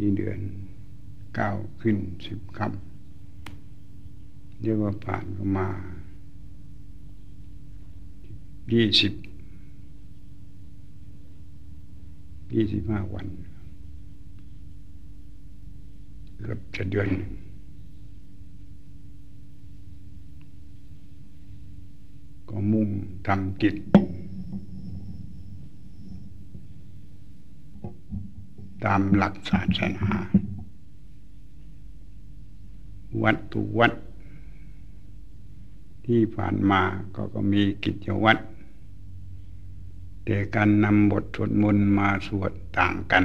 ยี่เดือนเก้าขึ้นสิบคำเรียกว่าผ่านก็มายี่สิบยี่สิบห้าวันเกือบจะเดือนหนึ่งก็มุ่งทำกิจ ตามหลักศาสนา วัดทุกวัด ที่ผ่านมาก็ก็มีกิจวัตรแต่การนำบทสวดมนต์มาสวดต่างกัน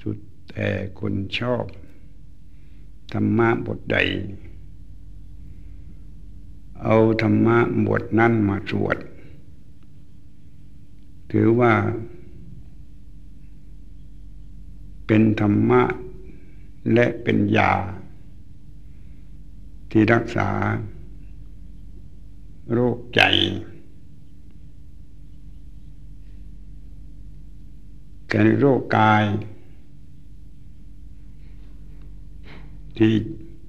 สุดแต่คนชอบธรรมะบทใด เอาธรรมะบทนั้นมาสวด ถือว่า เป็นธรรมะและเป็นยา ที่รักษา โรคใจ แก่โรคกาย ที่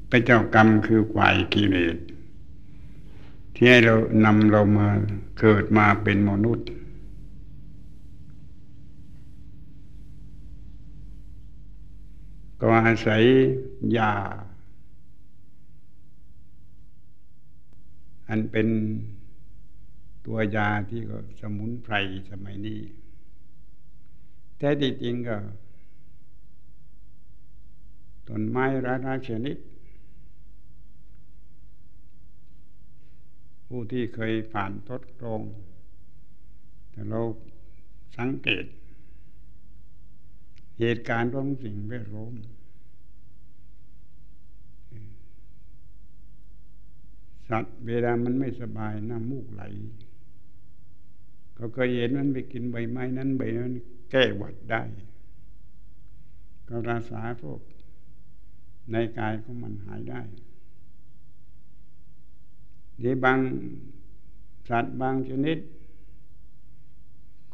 พระเจ้ากรรมคือควายกิเลสที่ให้เรานำเรามาเกิดมาเป็นมนุษย์ อาศัยยา อันเป็นตัวยาที่ก็สมุนไพรสมัยนี้ แท้จริงก็ต้นไม้รานาชนิด ผู้ที่เคยผ่านทดลองแต่เราสังเกต เหตุการณ์ของสิ่งแวดล้อม สัตว์เวลามันไม่สบายน้ำมูกไหลเขาเคยเห็นมันไปกินใบไม้นั้นใบนั้นแก้หวัดได้ ก็รักษาพวกในกายของมันหายได้ดีบางสัตว์บางชนิด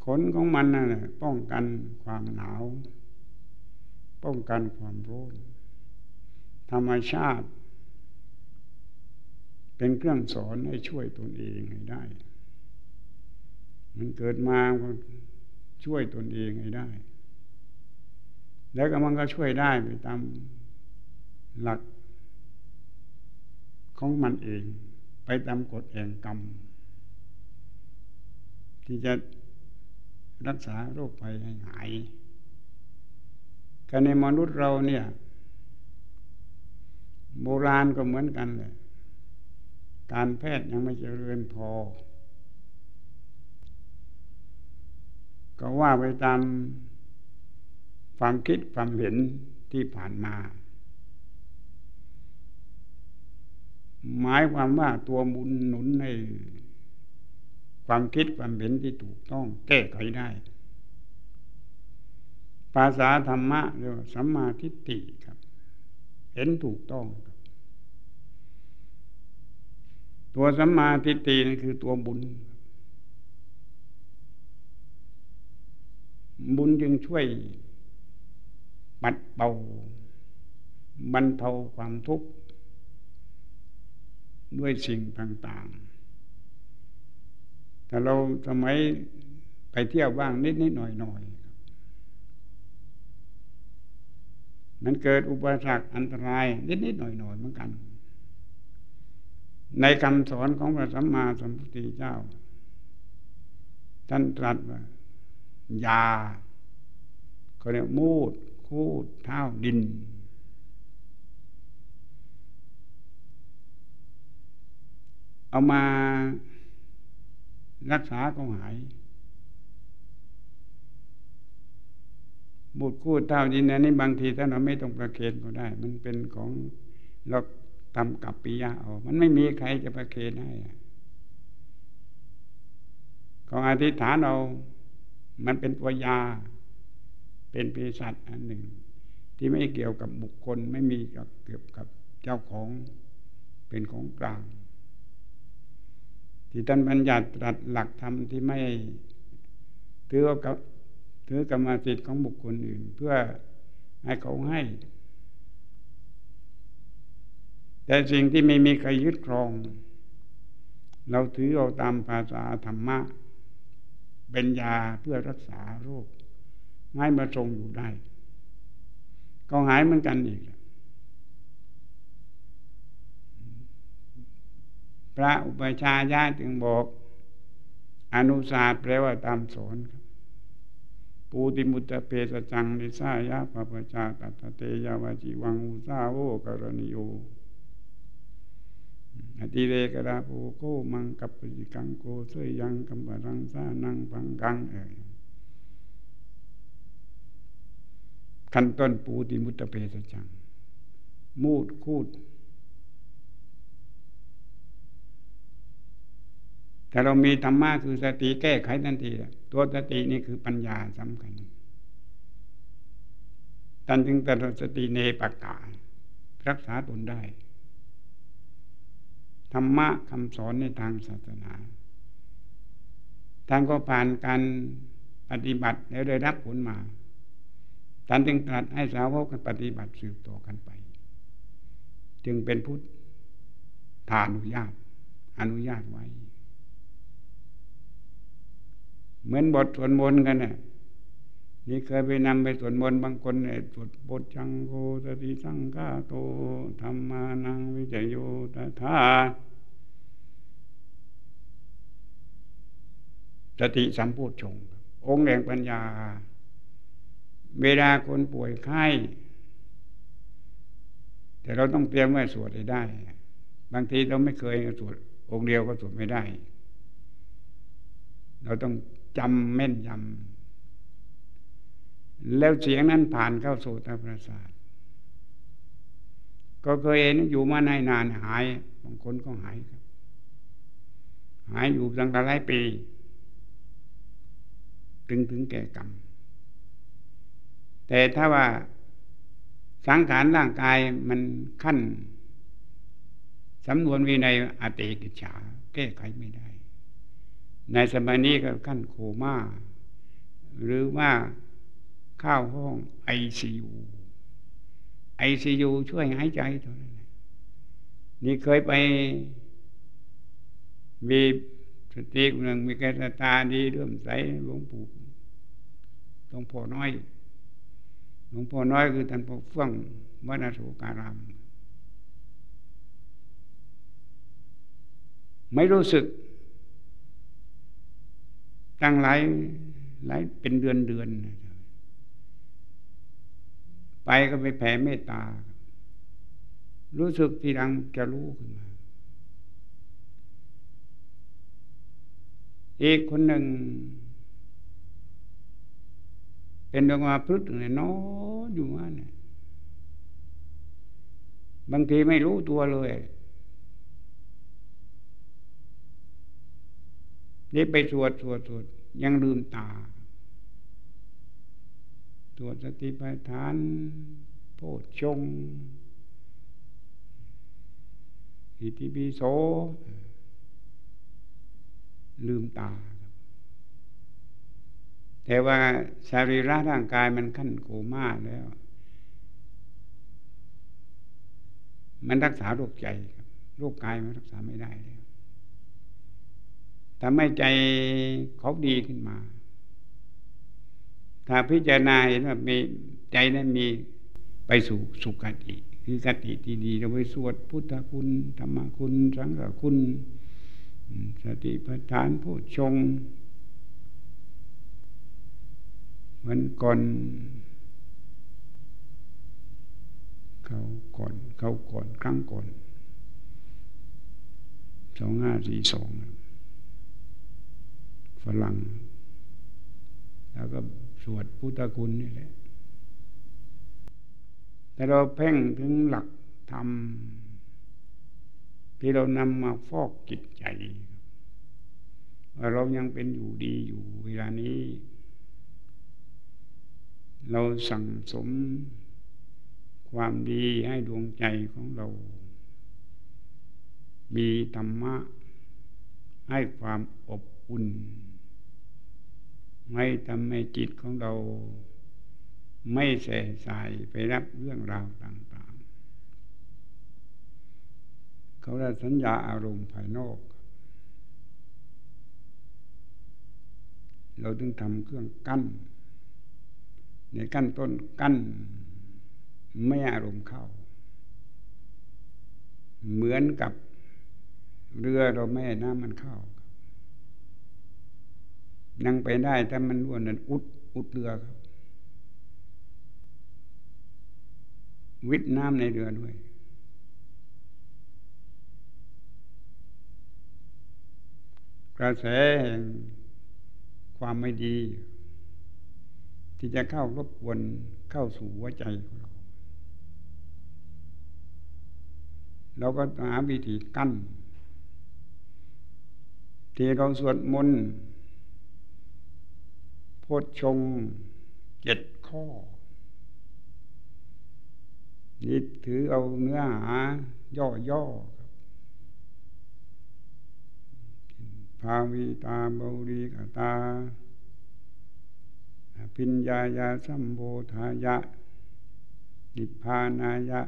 ขนของมันน่ะป้องกันความหนาว ป้องกันความร้อนธรรมชาติ เป็นเครื่องสอนให้ช่วยตนเองให้ได้ มันเกิดมาก็ช่วยตนเองให้ได้ แล้วก็มันก็ช่วยได้ไปตามหลักของมันเอง ไปตามกฎแห่งกรรม ที่จะรักษาโรคภัยให้หายการในมนุษย์เราเนี่ย โบราณก็เหมือนกันเลย การแพทย์ยังไม่เจริญพอ ก็ว่าไปตามความคิดความเห็นที่ผ่านมา หมายความว่าตัวบุญหนุนในความคิดความเห็นที่ถูกต้องแก้ไขได้ ภาษาธรรมะเรียกว่าสัมมาทิฏฐิครับ เห็นถูกต้อง ตัวสัมมาทิฏฐินี่คือตัวบุญ บุญจึงช่วยปัดเบาบรรเทาความทุกข์ ด้วยสิ่งต่างๆ แต่เราสมัยไปเที่ยวบ้างนิดนิดหน่อยหน่อยมันเกิดอุปสรรคอันตรายนิดนิดหน่อยหน่อยเหมือนกัน ในคำสอนของพระสัมมาสัมพุทธเจ้า ท่านตรัสว่ายาเขาเรียกมูด คูดเท้าดิน เอามารักษาก็หายบูดคูดเท้าดินอันนี้บางทีถ้าเราไม่ต้องประเคนก็ได้ มันเป็นของเรา ทำกับปิยะเอามันไม่มีใครจะประเคนให้ก็อธิษฐานเอา มันเป็นตัวยา เป็นปีศาจอันหนึ่ง ที่ไม่เกี่ยวกับบุคคลไม่มีกับเกี่ยวกับเจ้าของเป็นของกลาง ที่ท่านบัญญัติตรัสหลักธรรมที่ไม่ถือกับถือกรรมสิทธิ์ของบุคคลอื่น เพื่อให้เขาให้ แต่สิ่งที่ไม่มีใครยึดครอง เราถือเอาตามภาษาธรรมะเป็นยาเพื่อรักษาโรคง่ายมาทรงอยู่ได้ ก็หายเหมือนกันอีก พระอุปชาญาจึงบอก อนุศาสตร์แปลว่าตามสอนปูติมุตตเปสจังนิสายาปปชาตัตเตยาวาจิวังอุสาโวกรณิโย อติเรกราโภโกมังกัปปิกังโกเสยยังกัมปรังสานังพังกังเอ่ยขั้นต้นปูติมุตตเปสจัง มูดคูด แต่เรามีธรรมะคือสติแก้ไขทันที ตัวสตินี่คือปัญญาสำคัญตันจึงตัดสติเนปการักษาตนได้ ธรรมะคำสอนในทางศาสนาท่านก็ผ่านการปฏิบัติแล้วได้รับผลมาท่านจึงตรัสให้สาวกปฏิบัติสืบต่อกันไป จึงเป็นพุทธทานุญาต อนุญาตไว้ เหมือนบทสวดมนต์กันเนี่ย นี่เคยไปนำไปสวดมนต์บางคนเนี่ยสวดบทจังโกสติสังฆาโตธรรมานังวิจโยตถาสติสัมโพชงองค์แห่งปัญญา เวลาคนป่วยไข้ แต่เราต้องเตรียมไว้สวดให้ได้ บางทีเราไม่เคยสวดองค์เดียวก็สวดไม่ได้ เราต้องจำแม่นยำ แล้วเสียงนั้นผ่านเข้าสู่ตาประสาท ก็เคยเห็นอยู่มาในนานหายบางคนก็หายครับ หายอยู่ตั้งแต่หลายปี ถึงถึงแก่กรรม แต่ถ้าว่าสังขารร่างกายมันขั้นสำนวนวินัยอติกิจฉาแก้ไขไม่ได้ ในสมัยนี้ก็ขั้นโคม่า หรือว่า ข้าวห้องไอซียูไอซียูช่วยหายใจเท่านั้นนี่เคยไป มีสติคนหนึ่งมีแกตาดีเรื่มใสหลวงปู่หลวงพ่อน้อยหลวงพ่อน้อยคือท่านพ่อเฟื่องวัดอโศการาม ไม่รู้สึก ตั้งหลายหลายเป็นเดือนเดือน ไปก็ไปแผ่เมตตา รู้สึกทีหลังจะรู้ขึ้นมา อีกคนหนึ่ง เป็นดวงมาพลึกเนี่ยนอนอยู่ว่าเนี่ยบางทีไม่รู้ตัวเลยนี่ไปสวดสวดสวดยังลืมตา สวดสติปัฏฐาน โพชงอิติปิโส ลืมตาแต่ว่าสรีระร่างกายมันขั้นโกมาแล้ว มันรักษาโรคใจครับโรคกายมันรักษาไม่ได้เลยทำให้ใจเขาดีขึ้นมา ถ้าพิจารณาเห็นว่ามีใจนั้นมีไปสู่สุขติคือกติที่ดีเราไปสวดพุทธคุณธรรมคุณสังฆคุณ สติปัฏฐานผู้ชงมันก่อนเขาก่อนเขาก่อนครั้งก่อนสองห้าสี่สองฝรั่งแล้วก็ สวดพุทธคุณนี่แหละ แต่เราเพ่งถึงหลักธรรมที่เรานำมาฟอกจิตใจว่าเรายังเป็นอยู่ดีอยู่เวลานี้ เราสั่งสมความดีให้ดวงใจของเรา มีธรรมะ ให้ความอบอุ่น ไม่ทำให้จิตของเรา ไม่แส่สายไปรับเรื่องราวต่างๆ เขาได้สัญญาอารมณ์ภายนอก เราถึงทำเครื่องกั้น ในกั้นต้นกั้น ไม่อารมณ์เข้า เหมือนกับเรือเราไม่น้ำมันเข้า นั่งไปได้ถ้ามันอ้วนนั้นอุดอุดเรือครับ วิทน้ำในเรือด้วย กระแสแห่งความไม่ดี ที่จะเข้ารบกวนเข้าสู่หัวใจของเรา เราก็หาวิธีกั้นที่เราสวดมนต์ พชงเจ็ดข้อ นี่ถือเอาเนื้อหา ย่อๆครับภาวีตาบารีกตา พิญญายาสัมโบธายะ นิพพานายะ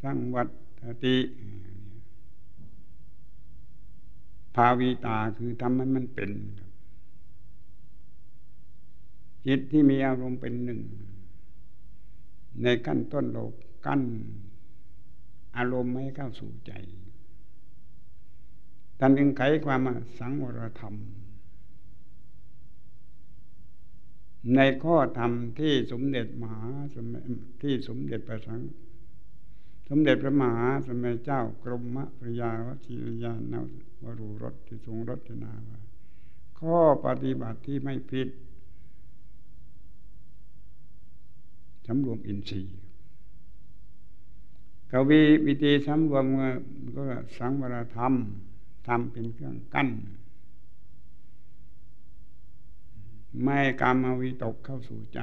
สังวัตติ ภาวีตาคือทำให้มันเป็นจิตที่มีอารมณ์เป็นหนึ่ง ในขั้นต้นเรากั้น อารมณ์ไม่เข้าสู่ใจท่านจึงไขความสังวรธรรม ในข้อธรรมที่สมเด็จมหาสมที่สมเด็จพระสัง สมเด็จพระมหาสมัยเจ้ากรมพระยาวชิรยานวรุรสที่ทรงรจนาว่า ข้อปฏิบัติที่ไม่ผิดสำรวมอินทรีย์กวีวิธีสำรวมก็สังวรธรรมทำเป็นเครื่องกั้น ไม่กรรมวิตกเข้าสู่ใจ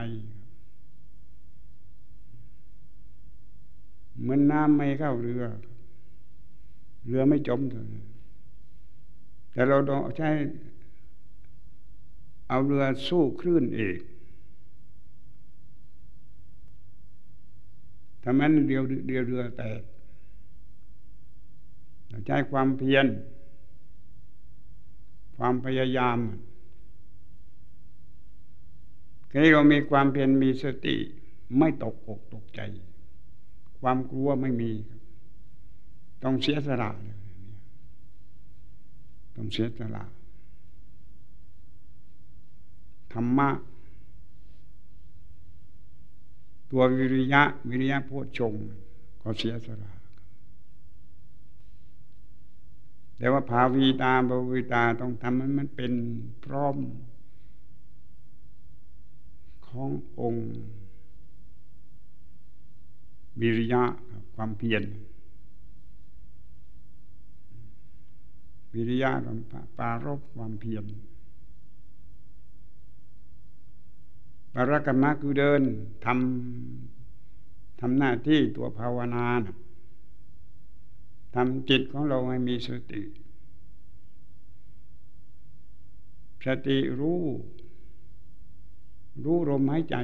เหมือนน้ำไม่เข้าเรือ เรือไม่จมเลยแต่เราต้องใช้เอาเรือสู้คลื่นเอกทำนั้นเดียวเดียวเรือแตกใช้ความเพียร ความพยายามแค่เรามีความเพียรมีสติ ไม่ตกอกตกใจ ความกลัวไม่มีต้องเสียสละต้องเสียสละธรรมะ ตัววิริยะ วิริยะโพชงก็เสียสละแต่ว่าภาวีตาบาวิตาต้องทำมันมันเป็นพร้อมขององค์ วิริยะความเพียรวิริยะกับปารบความเพียรปรกรรมะคือเดินทำทำหน้าที่ตัวภาวนาทำจิตของเราให้มีสติสติรู้ รู้ลมหายใจ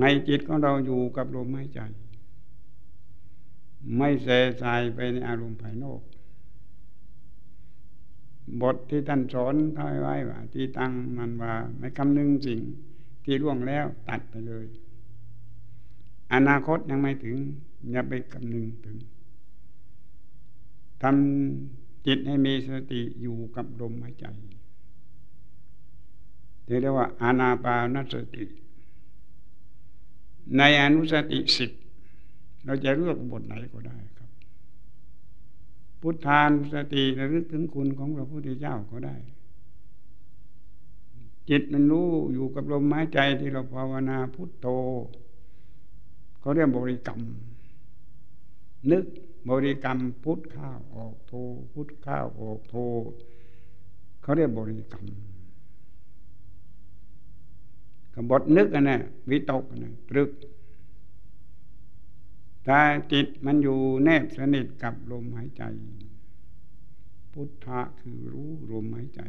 ในจิตของเราอยู่กับลมหายใจ ไม่แส่สายไปในอารมณ์ภายนอก บทที่ท่านสอนท้ายไว้ว่าที่ตั้งมันว่า ไม่คำนึงสิ่งที่ล่วงแล้วตัดไปเลย อนาคตยังไม่ถึง อย่าไปคำนึงถึงทำจิตให้มีสติอยู่กับลมหายใจเรียกว่าอานาปานสติ ในอนุสติสิบเราจะเลือกบทไหนก็ได้ครับ พุทธานุสติระลึกถึงคุณของพระพุทธเจ้าก็ได้ จิตมันรู้อยู่กับลมหายใจที่เราภาวนาพุทโธเขาเรียกบริกรรม นึกบริกรรมพุทข้าวออกโทพุทข้าวออกโทเขาเรียกบริกรรม กับบทนึกอันนะวิตกอันนะตรึก ถ้าจิตมันอยู่แนบสนิทกับลมหายใจ พุทธะคือรู้ลมหายใจ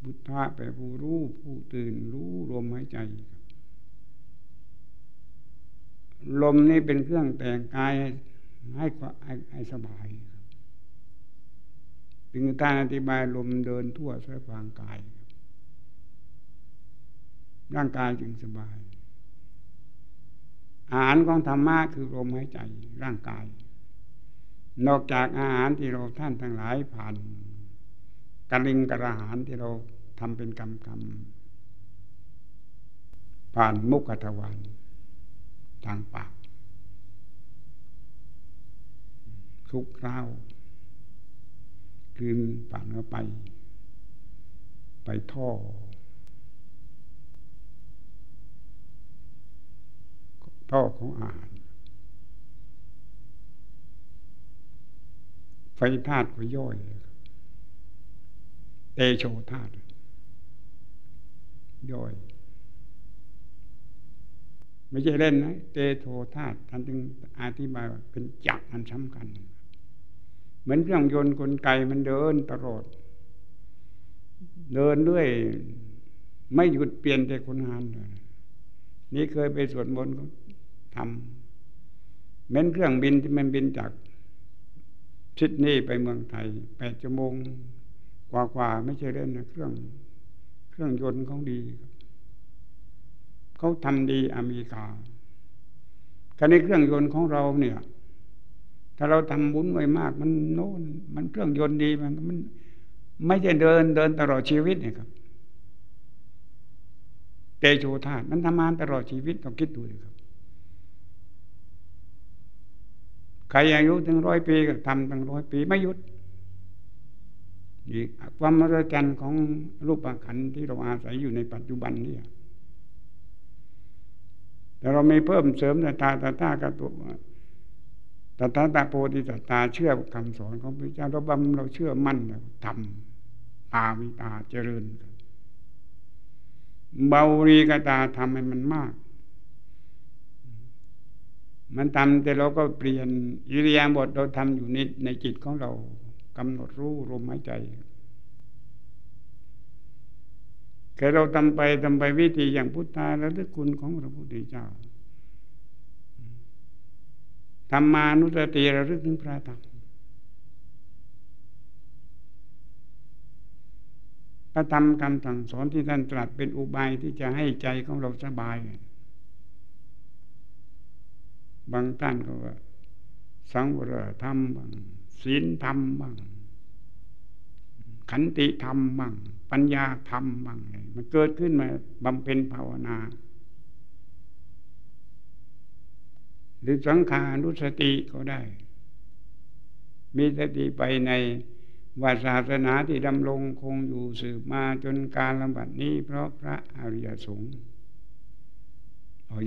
พุทธะแปลผู้รู้ผู้ตื่นรู้ลมหายใจลมนี่เป็นเครื่องแต่งกายให้ให้ให้สบายครับถึงท่าอธิบายลมเดินทั่วสายพางกาย ร่างกายจึงสบาย อาหารของธรรมะคือลมหายใจร่างกาย นอกจากอาหารที่เราท่านทั้งหลายผ่านกลิงกระหารที่เราทำเป็นกรรมกรรมผ่านมุขทวารทางปากทุกคราวคืนผ่านเข้าไป ไปท่อ ท่อของอาหาร ไฟธาตุก็ย่อย เตโชธาตุย่อย ไม่ใช่เล่นนะ เตโชธาตุท่านจึงอธิบายว่าเป็นจักรอันสำคัญ เหมือนเครื่องยนต์กลไกมันเดินตลอด เดินด้วยไม่หยุดเปลี่ยนแต่คนงานเลยนี่เคยไปสวดมนต์ก็ ทำเหมือนเครื่องบินที่มันบินจากชิดนี่ไปเมืองไทยแปดชั่วโมงกว่าๆไม่ใช่เล่นนะเครื่อง เครื่องยนต์เขาดีเขาทำดีอเมริกาคราวนี้เครื่องยนต์ของเราเนี่ย ถ้าเราทำบุญไว้มาก มันโน่นมันเครื่องยนต์ดีมันมัน ไม่ใช่เดินเดินตลอดชีวิตเนี่ยครับเตโชธาตุมันทำงานตลอดชีวิตต้องคิดดูเลยครับ ใครอายุถึงร้อยปีก็ทำตั้งร้อยปีไม่หยุดนี่ความมหัศจรรย์ของรูปขันที่เราอาศัยอยู่ในปัจจุบันนี่แต่เราไม่เพิ่มเสริมแต่ตาตาตากระตุตาตาตาโพธิสัตตาเชื่อคำสอนของพระเจ้าเราบำเราเชื่อมั่นทำตาวิตาเจริญเบารีกตาทำให้มันมาก มันทำแต่เราก็เปลี่ยนอิริยาบถเราทำอยู่ในในจิตของเรากำหนดรู้ลมหายใจแค่เราทำไปทำไปวิธีอย่างพุทธาและลึกคุณของพระพุทธเจ้าธรรมานุสติระลึกถึงพระธรรมพระธรรมคำสั่งสอนที่ท่านตรัสเป็นอุบายที่จะให้ใจของเราสบาย บางท่านก็ว่า สังวรธรรมบ้างศีลธรรมบ้างขันติธรรมบ้างปัญญาธรรมบ้างมันเกิดขึ้นมาบำเพ็ญภาวนา หรือสังขานุสติก็ได้ มีสติไปในว่าศาสนาที่ดำรงคงอยู่สืบมาจนการลำบัดนี้เพราะพระอริยสงฆ์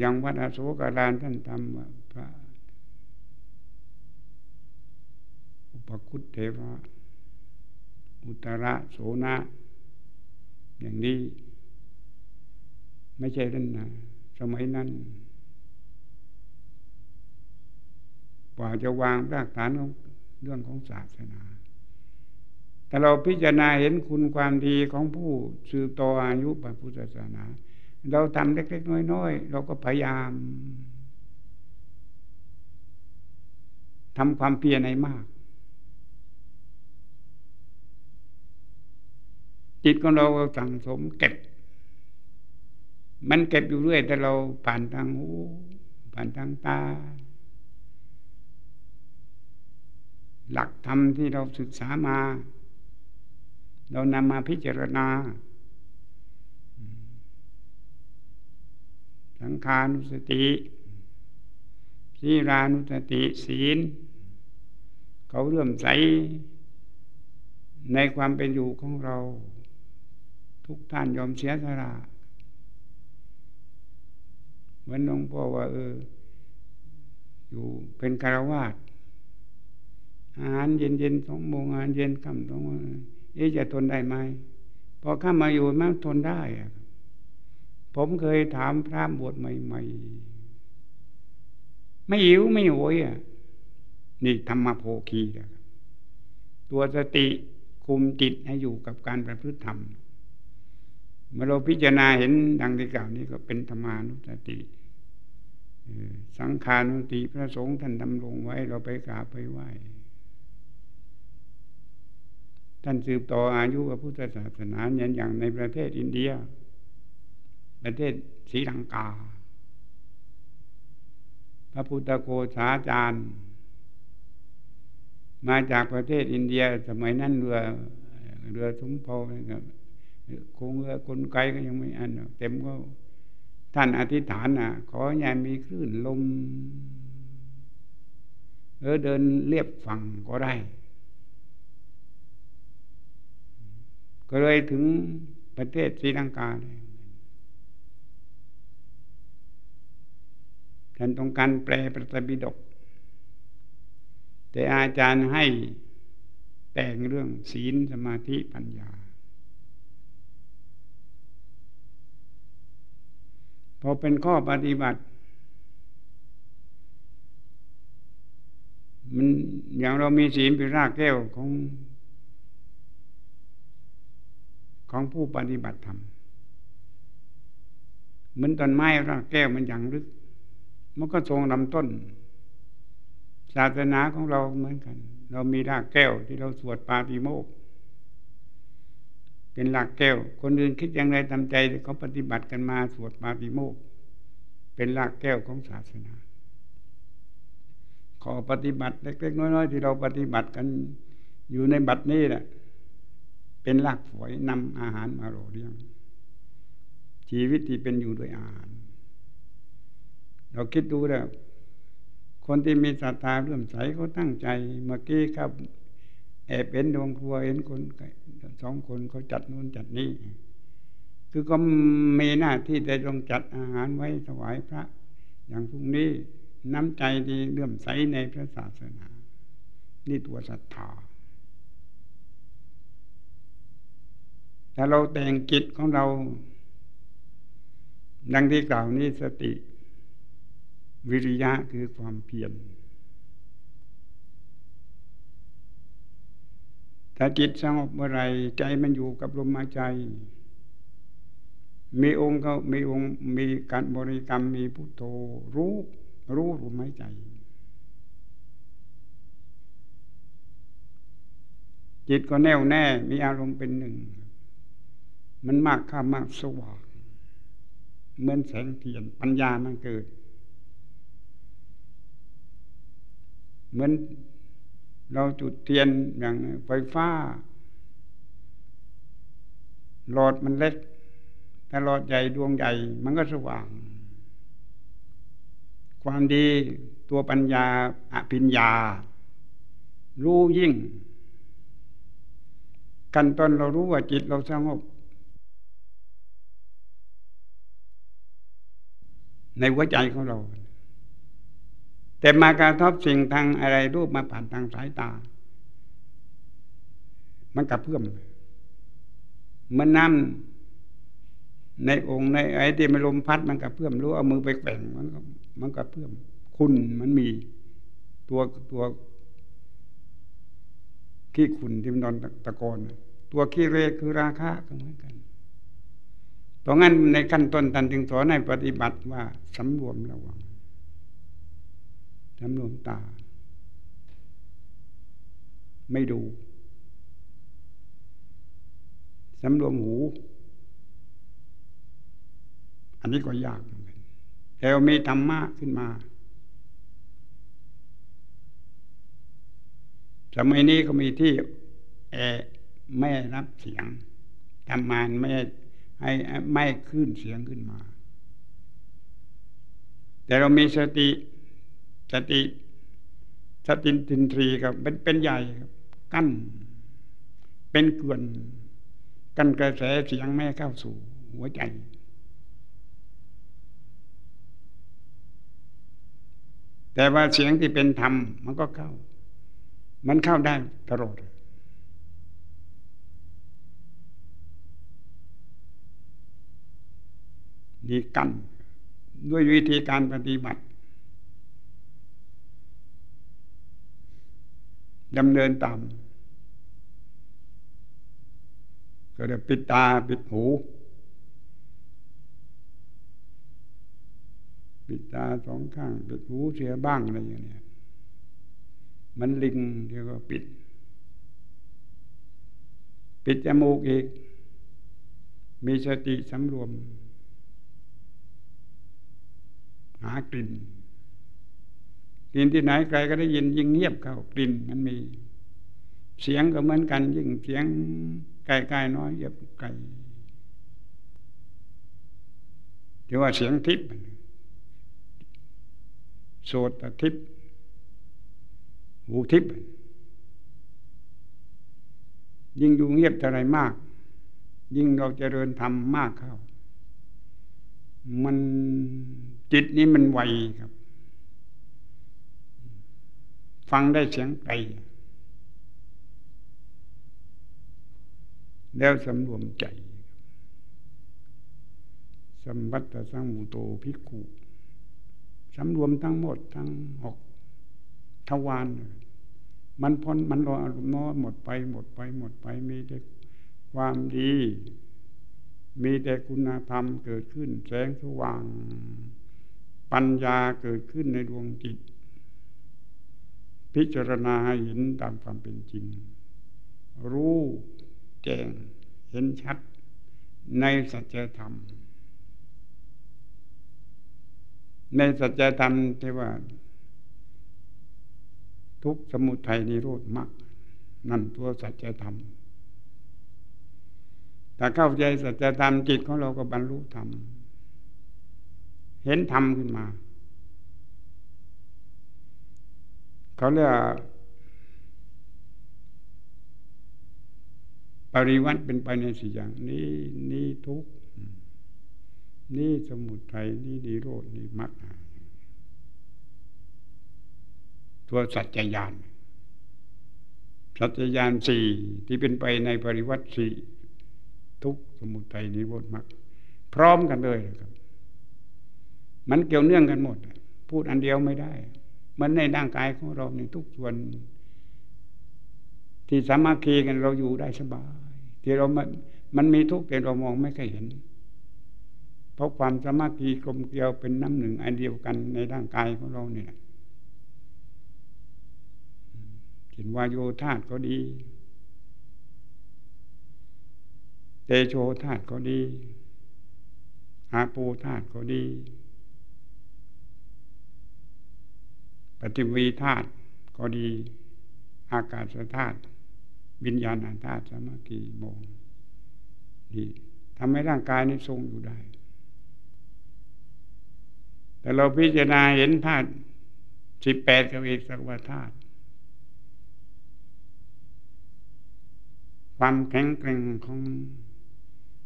ย่างวัดอโศการานท่านทำพระ อุปคุตเทวะอุตระโสนะ อย่างนี้ ไม่ใช่เล่นนะสมัยนั้นกว่าจะวางรากฐานของเรื่องของศาสนา แต่เราพิจารณาเห็นคุณความดีของผู้สืบต่ออายุพระพุทธศาสนา เราทำเล็ก ๆ น้อย ๆ เราก็พยายามทำความเพียรในมาก จิตของเราสั่งสมเก็บ มันเก็บอยู่เรื่อย แต่เราผ่านทางหู ผ่านทางตา หลักธรรมที่เราศึกษามา เรานำมาพิจารณา สังขานุสติสีรานุสติศีล เขาเลื่อมใส ในความเป็นอยู่ของเรา ทุกท่านยอมเสียสละเหมือนหลวงพ่อว่าเออ อยู่เป็นคารวาสอาหารเย็นเย็นสองโมงอาหารเย็นค่ำสองโมงเอ๊จะทนได้ไหมพอข้ามาอยู่มันทนได้อะ ผมเคยถามพระบวชใหม่ๆ ไม่หิวไม่โหยอะ นี่ธรรมโพคีตัวสติคุมจิตให้อยู่กับการประพฤติธรรม เมื่อเราพิจารณาเห็นดังที่กล่าวนี้ก็เป็นธรรมานุสติสังขานุติพระสงฆ์ท่านดำรงไว้เราไปกราบไปไหว้ ท่านสืบต่ออายุพระพุทธศาสนาอย่างในประเทศอินเดีย ประเทศศรีลังกา พระพุทธโกษาจารย์ มาจากประเทศอินเดียสมัยนั้นเรือเรือสมพงคงเรือกลไกก็ยังไม่อันเต็มก็ท่านอธิษฐานนะขออย่ามีคลื่นลมเออเดินเรียบฝั่งก็ได้ ก็เลยถึงประเทศศรีลังกาเลย ท่านต้องการแปลพระไตรปิฎกแต่อาจารย์ให้แต่งเรื่องศีลสมาธิปัญญา พอเป็นข้อปฏิบัติ มันอย่างเรามีศีลเป็นรากแก้วของของผู้ปฏิบัติธรรมเหมือนต้นไม้รากแก้วมันอย่างลึก มันก็ทรงลำต้น ศาสนาของเราเหมือนกัน เรามีรากแก้วที่เราสวดปาติโมก เป็นหลักแก้ว คนอื่นคิดอย่างไรทำใจเขาปฏิบัติกันมาสวดปาติโมก เป็นหลักแก้วของศาสนาขอปฏิบัติเล็กๆน้อยๆที่เราปฏิบัติกันอยู่ในบัดนี้แหละเป็นหลักฝอยนำอาหารมาโรเลี้ยงชีวิตที่เป็นอยู่โดยอาหาร เราคิดดูแล้วคนที่มีศรัทธาเรื่มใสเขาตั้งใจ เมื่อกี้ครับ แอบเห็นดวงครัวเห็นคนสองคนเขาจัดนู่นจัดนี้คือก็มีหน้าที่จะต้องจัดอาหารไว้ถวายพระ อย่างพรุ่งนี้น้ำใจดีเลื่อมใสในพระศาสนา นี่ตัวศรัทธาถ้าเราแต่งจิตของเรา ดังที่กล่าวนี้สติ วิริยะคือความเพียรถ้าจิตสงบเมื่อไรใจมันอยู่กับลมหายใจ มีองค์ก็มีองค์มีการบริกรรมมีพุทโธรู้รู้ลมหายใจ จิตก็แน่วแน่ มีอารมณ์เป็นหนึ่ง มันมากข้ามากสว่างเหมือนแสงเทียนปัญญามันเกิด เหมือนเราจุดเทียนอย่างไฟฟ้า หลอดมันเล็ก แต่หลอดใหญ่ดวงใหญ่ มันก็สว่าง ความดีตัวปัญญาอภิญญา รู้ยิ่ง กันตอนเรารู้ว่าจิตเราสงบในหัวใจของเรา แต่มากระทบสิ่งทางอะไรรูปมาผ่านทางสายตา มันกระเพื่อมมันน้ำในองค์ในไอ้ที่มันลมพัดมันกระเพื่อมรู้เอามือไปแกว่งมันก็มันกระเพื่อม คุณมันมีตัวตัวขี้ขุนที่มันนอนตะกอนตัวขี้เรคือราคะก็เหมือนกันเพราะงั้นในขั้นต้นท่านจึงสอนให้ปฏิบัติว่าสำรวมระวัง สำรวมตา ไม่ดูสำรวมหู อันนี้ก็ยากเหมือนกันแต่มีธรรมะขึ้นมา สมัยนี้ก็มีที่แอไม่รับเสียงทำมานไม่ให้ไม่ขึ้นเสียงขึ้นมา แต่เรามีสติ สติสติตินทรีครับเป็นเป็นใหญ่กั้น เป็นเกลื่อน กันกระแสเสียงแม่เข้าสู่หัวใจ แต่ว่าเสียงที่เป็นธรรม มันก็เข้า มันเข้าได้ตลอดดีกันด้วยวิธีการปฏิบัติ ดำเนินตามก็ได้ปิดตาปิดหู ปิดตาสองข้าง ปิดหูเสียบ้างอะไรอย่างนี้มันลิงเดี๋ยวก็ปิด ปิดจมูกอีก มีสติสำรวม หากลิ่น กลิ่นที่ไหนใครก็ได้ยินยิ่งเงียบเข้ากลิ่นมันมี เสียงก็เหมือนกัน ยิ่งเสียงไกลๆน้อยเยียบไกลที่ว่าเสียงทิพย์โสตทิพย์หูทิพย์ยิ่งอยู่เงียบเท่าไรมาก ยิ่งเราจเจริญธรรมมากเข้า มันจิตนี้มันไวครับ ฟังได้เสียงไกลแล้วสำรวมใจ สมบัติสังมุโตภิกขุสำรวมทั้งหมดทั้งหกทวารมันพ้นมันรออารมณ์น้อหมดไป หมดไป หมดไป มีแต่ความดี มีแต่คุณธรรมเกิดขึ้น แสงสว่าง ปัญญาเกิดขึ้นในดวงจิต พิจารณาเห็นตามความเป็นจริง รู้แจ้งเห็นชัดในสัจธรรม ในสัจธรรมที่ว่า ทุกสมุทัยนิโรธมรรคนั่นตัวสัจธรรมแต่เข้าใจสัจธรรมจิตของเราก็บรรลุธรรม เห็นธรรมขึ้นมา เขาเรียกปริวัติเป็นไปในสี่อย่าง นี้นี่ทุกนี่สมุทัยนี่นิโรดนี่มรรคตัวสัจจญาณสัจจญาณสี่ที่เป็นไปในปริวัติสี่ทุกสมุทัยนิโรธมรรคพร้อมกันเลยครับ มันเกี่ยวเนื่องกันหมด พูดอันเดียวไม่ได้ มันในร่างกายของเราในทุกส่วน ที่สามัคคีกันเราอยู่ได้สบาย ที่เรามันมันมีทุกข์แต่เรามองไม่เคยเห็น เพราะความสามัคคีกลมเกลียวเป็นน้ำหนึ่งอันเดียวกันในร่างกายของเราเนี่ยเห็นว่าโยธาก็ดีเตโชธาตก็ดีอาปูธาตก็ดี ปฏิวีธาตุก็ดี อากาศธาตุวิญญาณธาตุสมากีมงดีทำให้ร่างกายนี้ทรงอยู่ได้ แต่เราพิจารณาเห็นธาตุสิบแปดกับอีกสักว่าธาตุความแข็งแกร่งของ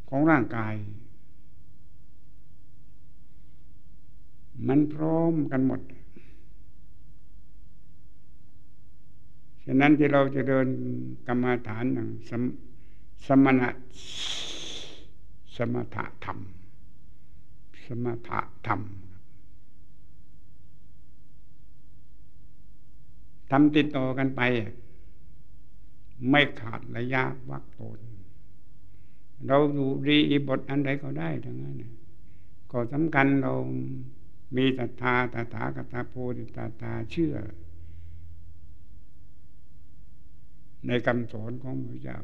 ของร่างกาย มันพร้อมกันหมด ฉะนั้นที่เราจะเดินกรรมาฐานอย่างสมสมณะสมถะธรรม สมถะธรรมทำติดต่อกันไป ไม่ขาดระยะวักตน เราดูรีบทอันใดก็ได้ทั้งนั้นก็สำคัญเรามีศรัทธาตถาคตาโพธิตาตาเชื่อ ในคำสอนของพระเจ้า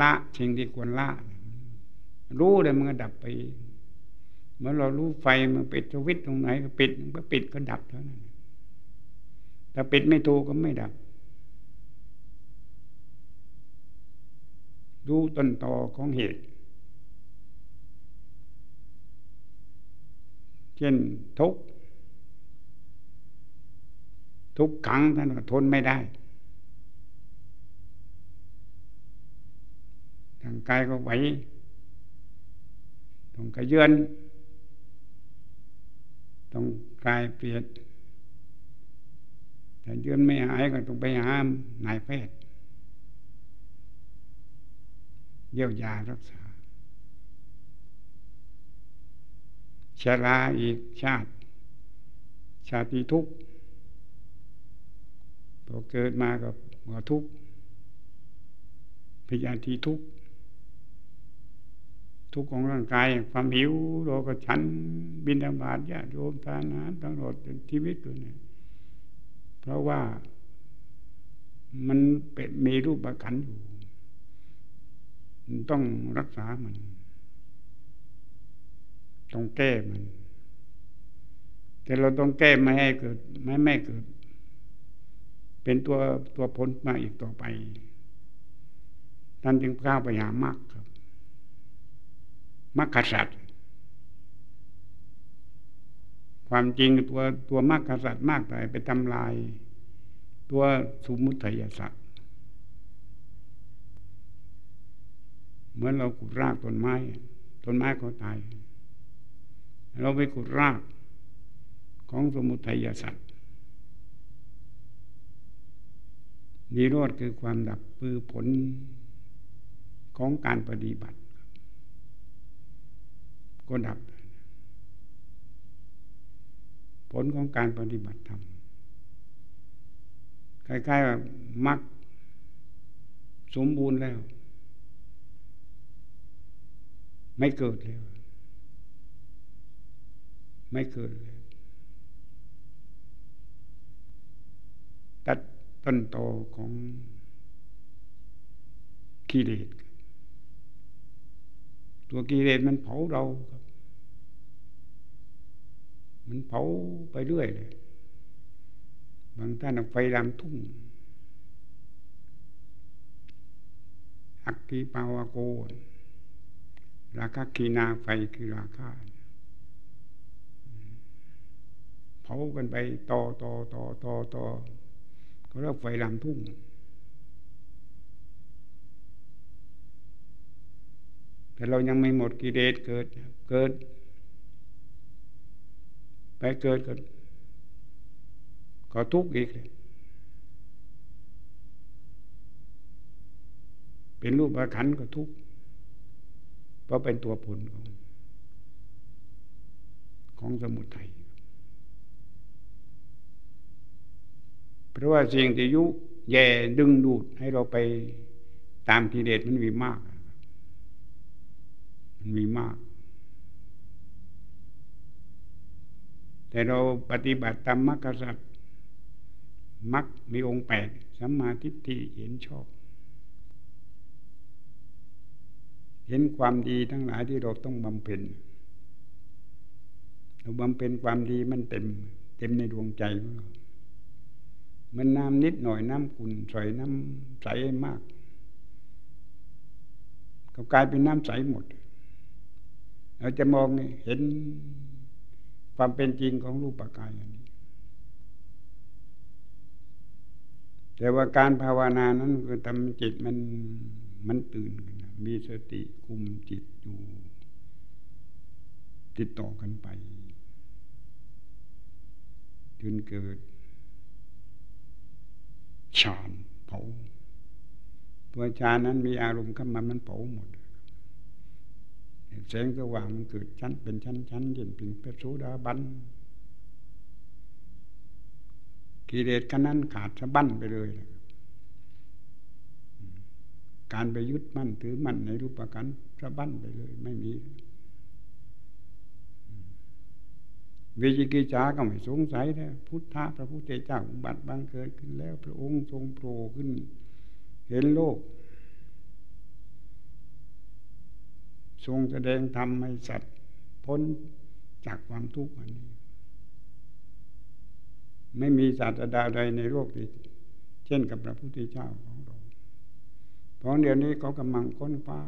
ละสิ่งที่ควรละ รู้เลยมันก็ดับไปเมื่อเรารู้ไฟมันปิดสวิตตรงไหนก็ปิดมันก็ปิดก็ดับเท่านั้นถ้าปิดไม่ถูกก็ไม่ดับดูต้นตอของเหตุเช่นทุกข์ ทุกขังท่านก็ทนไม่ได้ทางกายก็ไหวต้องกระเยือนต้องกายเปลี่ยนแต่เยือนไม่หายก็ต้องไปหานายแพทย์เยียวยารักษาชราอีกชาติ ชาติทุกข์ พอเกิดมาก็ก็ทุกข์พยาธิทุกทุกของร่างกายความหิวโรคชันบินบาตญาโยมทานอาหารตลอดชีวิตตัวนี้เพราะว่ามันเป็นมีรูปประคันอยู่ต้องรักษามัน ต้องแก้มัน แต่เราต้องแก้ไม่ให้เกิด ไม่ไม่เกิด เป็นตัวตัวพ้นมาอีกต่อไปท่านจึงก้าวไปหามรรคครับมรรคสัตว์ความจริงตัวตัวมรรคสัตว์มากไปไปทำลาย ตัวสมุทัยสัตว์เหมือนเราขุดรากต้นไม้ต้นไม้ก็ตาย เราไปขุดรากของสมุทัยสัตว์ นิโรธคือความดับปือผลของการปฏิบัติ ก็ดับ ผลของการปฏิบัติธรรมคล้ายๆว่ามักสมบูรณ์แล้ว ไม่เกิดแล้วไม่เกิดเลยตัด ต้นโตของกิเลสตัวกิเลสมันเผาเราครับ มันเผาไปเรื่อยเลย บางท่านไฟลามทุ่ง อักกีปาวโก ราคากีนาไฟคือราคาเผากันไปต่อต่อต่อต่อต่อ เขาเรียกไฟลามทุ่ง แต่เรายังไม่หมดกิเลสเกิด เกิด ไปเกิดก็ก็ทุกข์อีกเลยเป็นรูปประขันก็ทุกข์เพราะเป็นตัวผลของของสมุทัย เพราะว่าสิ่งที่ยุแย่ดึงดูดให้เราไปตามกิเลสมันมีมาก มันมีมาก แต่เราปฏิบัติตามมรรคสัตว์มรรคมีองค์แปดสัมมาทิฏฐิเห็นชอบ เห็นความดีทั้งหลายที่เราต้องบำเพ็ญเราบำเพ็ญความดีมันเต็ม เต็มในดวงใจของเรา มันน้ำนิดหน่อยน้ำขุ่นใสน้ำใสมาก ก็กลายเป็นน้ำใสหมด เราจะมองเห็นความเป็นจริงของรูปกายอย่างนี้ แต่ว่าการภาวนานั้นคือทำจิตมันมันตื่นขึ้นมีสติคุมจิตอยู่ ติดต่อกันไปจนเกิด ฌานเผาตัวฌานนั้นมีอารมณ์เข้ามามันเผาหมดแสงสว่างมันเกิดชั้นเป็นชั้นชั้นเย็นเป็นพระโสดาบันกิเลสกันนั้นขาดสะบั้นไปเลยการไปยึดมั่นถือมั่นในรูปกันสะบั้นไปเลย ไม่มี วิจิกิจาก็ไม่สงสัยแล้วพุทธะพระพุทธเจ้าบัตรบังเกิดขึ้นแล้ว พระองค์ทรงโผล่ขึ้น เห็นโลก ทรงแสดงธรรมให้สัตว์ พ้นจากความทุกข์อันนี้ ไม่มีศาสตราใดในโลกนี้เช่นกับพระพุทธเจ้าของเราเพราะเดี๋ยวนี้เขากำลังค้นคว้า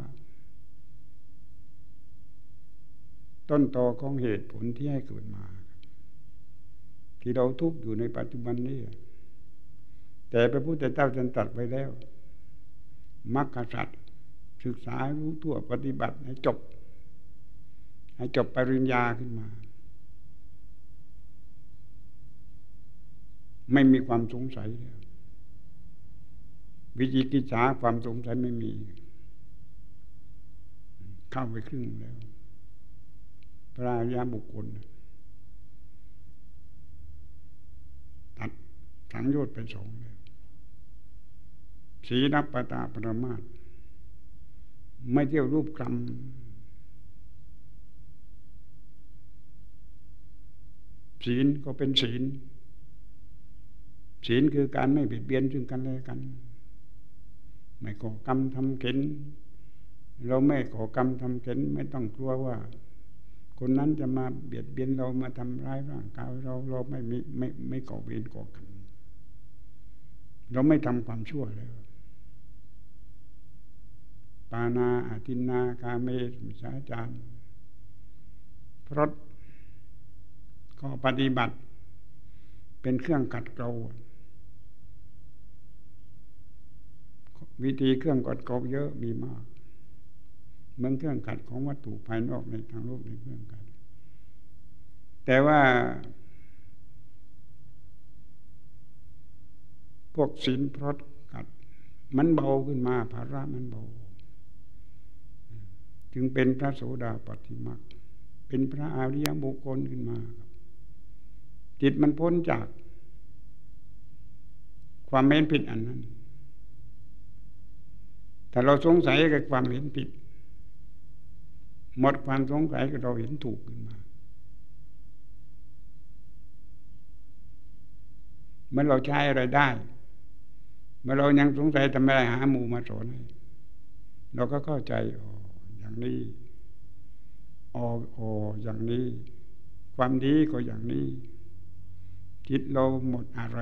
ต้นตอของเหตุผลที่ให้เกิดมา ที่เราทุกข์อยู่ในปัจจุบันนี้แต่พระพุทธเจ้าจันตัดไว้แล้วมรรคสัตว์ศึกษารู้ทั่วปฏิบัติให้จบ ให้จบปริญญาขึ้นมา ไม่มีความสงสัยแล้ววิจิกิจฉาความสงสัยไม่มี เข้าไปครึ่งแล้วพระยาบุคคลด สังโยชน์ไปสองแล้วสีนับปตาปรมาตไม่เที่ยวรูปคำศีลก็เป็นศีล ศีลคือการไม่เบียดเบียนซึ่งกันและกัน ไม่ก่อกรรมทำเข็น เราไม่ก่อกรรมทำเข็น ไม่ต้องกลัวว่า คนนั้นจะมาเบียดเบียนเรามาทำร้ายร่างกายเราเราไม่มีไม่ไม่ก่อเวรก่อกรรม เราไม่ทำความชั่วเลย ปานาอาทินาคาเมสุชาจารพรตก็ปฏิบัติ เป็นเครื่องกัดเกลาวิธีเครื่องกัดเกลาเยอะมีมากเมืองเครื่องกัดของวัตถุภายนอกในทางโลกในเครื่องกัด แต่ว่า พวกศีลพรตกัด มันเบาขึ้นมาภาระมันเบา จึงเป็นพระโสดาปฏิมักเป็นพระอริยบุคคลขึ้นมาครับ จิตมันพ้นจาก ความเห็นผิดอันนั้น แต่เราสงสัยกับความเห็นผิด หมดความสงสัยก็เราเห็นถูกขึ้นมาเมื่อเราใช้อะไรได้ เมื่อเรายังสงสัยทำไมหาหมู่มาสอนให้เราก็เข้าใจอ๋ออย่างนี้ออโออย่างนี้ ความดีก็อย่างนี้จิตเราหมดอะไร